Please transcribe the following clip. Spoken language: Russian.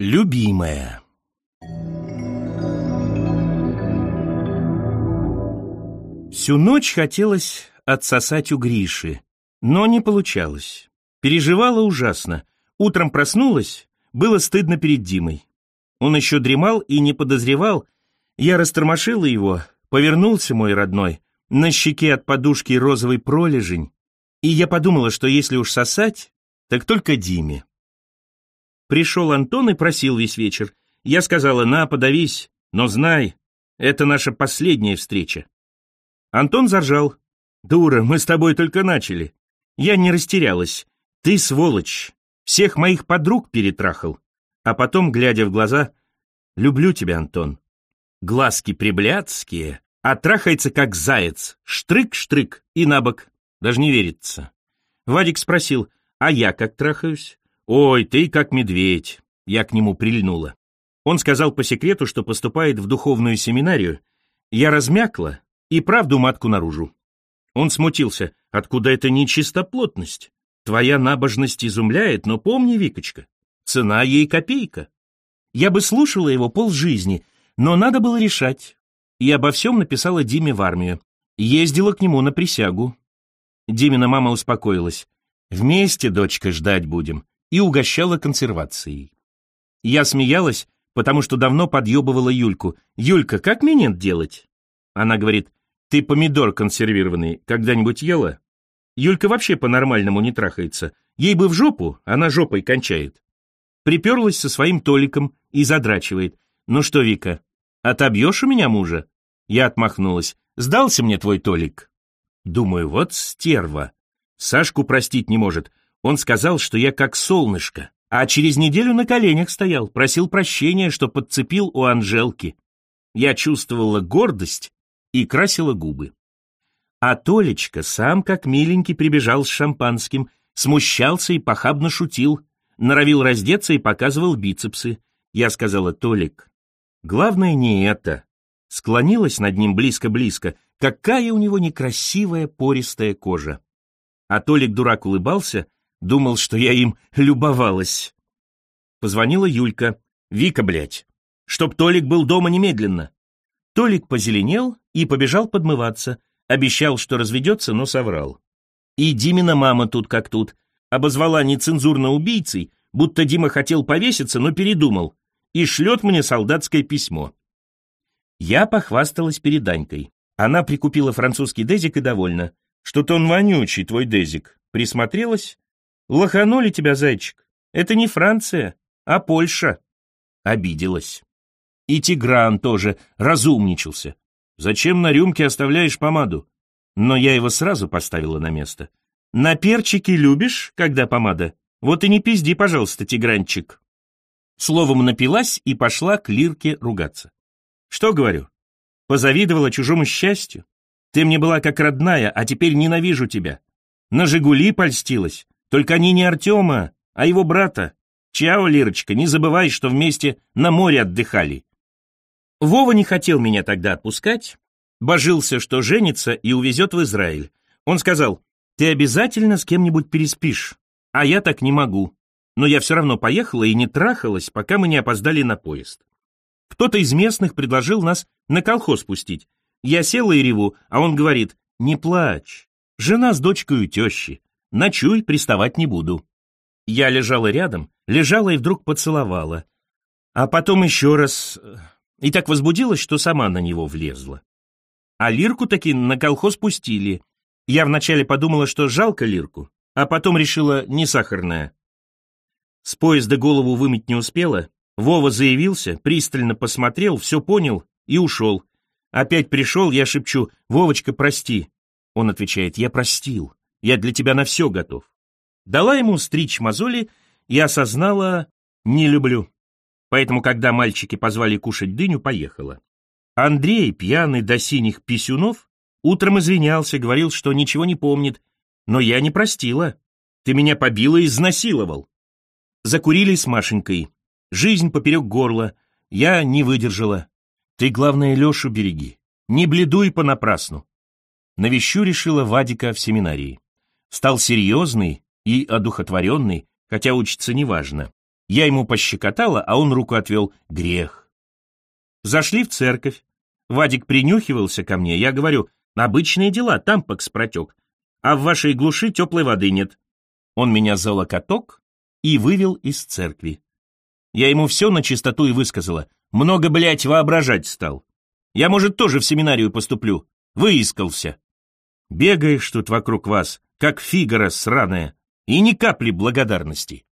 Любимая Всю ночь хотелось отсосать у Гриши, но не получалось. Переживала ужасно. Утром проснулась, было стыдно перед Димой. Он еще дремал и не подозревал. Я растормошила его, повернулся мой родной, на щеке от подушки розовый пролежень, и я подумала, что если уж сосать, так только Диме. Пришел Антон и просил весь вечер. Я сказала, на, подавись, но знай, это наша последняя встреча. Антон заржал. «Дура, мы с тобой только начали». Я не растерялась. «Ты сволочь, всех моих подруг перетрахал». А потом, глядя в глаза, «Люблю тебя, Антон». Глазки приблядские, а трахается как заяц, штрык-штрык и набок. Даже не верится. Вадик спросил, а я как трахаюсь? Ой, ты как медведь. Я к нему прильнула. Он сказал по секрету, что поступает в духовную семинарию. Я размякла и правду матку наружу. Он смутился. Откуда это нечистоплотность? Твоя набожность изумляет, но помни, Викочка, цена ей копейка. Я бы слушала его полжизни, но надо было решать. И обо всем написала Диме в армию. Ездила к нему на присягу. Димина мама успокоилась. «Вместе, дочка, ждать будем», и угощала консервацией. Я смеялась, потому что давно подъебывала Юльку. «Юлька, как минет делать?» Она говорит, «Ты помидор консервированный когда-нибудь ела?» Юлька вообще по-нормальному не трахается. Ей бы в жопу, она жопой кончает. Приперлась со своим Толиком и задрачивает. «Ну что, Вика, отобьешь у меня мужа?» Я отмахнулась. «Сдался мне твой Толик?» Думаю, вот стерва. Сашку простить не может. Он сказал, что я как солнышко. А через неделю на коленях стоял, просил прощения, что подцепил у Анжелки. Я чувствовала гордость и красила губы. А Толечка сам, как миленький, прибежал с шампанским, смущался и похабно шутил, норовил раздеться и показывал бицепсы. Я сказала, Толик, главное не это. Склонилась над ним близко-близко, Какая у него некрасивая пористая кожа. А Толик дурак улыбался, думал, что я им любовалась. Позвонила Юлька. «Вика, блядь! Чтоб Толик был дома немедленно!» Толик позеленел и побежал подмываться. Обещал, что разведется, но соврал. И Димина мама тут как тут. Обозвала нецензурно убийцей, будто Дима хотел повеситься, но передумал. И шлет мне солдатское письмо. Я похвасталась перед Анькой. Она прикупила французский дезик и довольна. Что-то он вонючий, твой дезик. Присмотрелась? Лоханули тебя, зайчик. Это не Франция, а Польша. Обиделась. И Тигран тоже разумничался. Зачем на рюмке оставляешь помаду? Но я его сразу поставила на место. На перчики любишь, когда помада? Вот и не пизди, пожалуйста, Тигранчик. Словом, напилась и пошла к Лирке ругаться. Что говорю? Позавидовала чужому счастью? Ты мне была как родная, а теперь ненавижу тебя. На «Жигули» польстилась. Только они не Артема, а его брата. Чао, Лирочка, не забывай, что вместе на море отдыхали. Вова не хотел меня тогда отпускать, божился, что женится и увезет в Израиль. Он сказал, ты обязательно с кем-нибудь переспишь, а я так не могу. Но я все равно поехала и не трахалась, пока мы не опоздали на поезд. Кто-то из местных предложил нас на колхоз пустить. Я села и реву, а он говорит, не плачь, жена с дочкой у тещи, ночуй, приставать не буду. Я лежала рядом, лежала и вдруг поцеловала. А потом еще раз... И так возбудилась, что сама на него влезла. А Лирку таки на колхоз пустили. Я вначале подумала, что жалко Лирку, а потом решила, не сахарная. С поезда голову вымыть не успела, Вова заявился, пристально посмотрел, все понял и ушел. Опять пришел, я шепчу, «Вовочка, прости». Он отвечает, «Я простил, я для тебя на все готов». Дала ему стричь мозоли и осознала, не люблю. Поэтому, когда мальчики позвали кушать дыню, поехала. Андрей, пьяный до синих писюнов, утром извинялся, говорил, что ничего не помнит. Но я не простила. Ты меня побила и изнасиловал. Закурили с Машенькой. Жизнь поперек горла. Я не выдержала. Ты, главное, Лешу береги. Не бледуй понапрасну. Навещу решила Вадика в семинарии. Стал серьезный и одухотворенный, хотя учиться неважно. Я ему пощекотала, а он руку отвел. Грех. Зашли в церковь. Вадик принюхивался ко мне. Я говорю, обычные дела, тампокс протек. А в вашей глуши теплой воды нет. Он меня за локоток и вывел из церкви. Я ему все на чистоту и высказала. Много, блядь, воображать стал. Я, может, тоже в семинарию поступлю. Выискался. Бегаешь тут вокруг вас, как фигара сраная, и ни капли благодарности.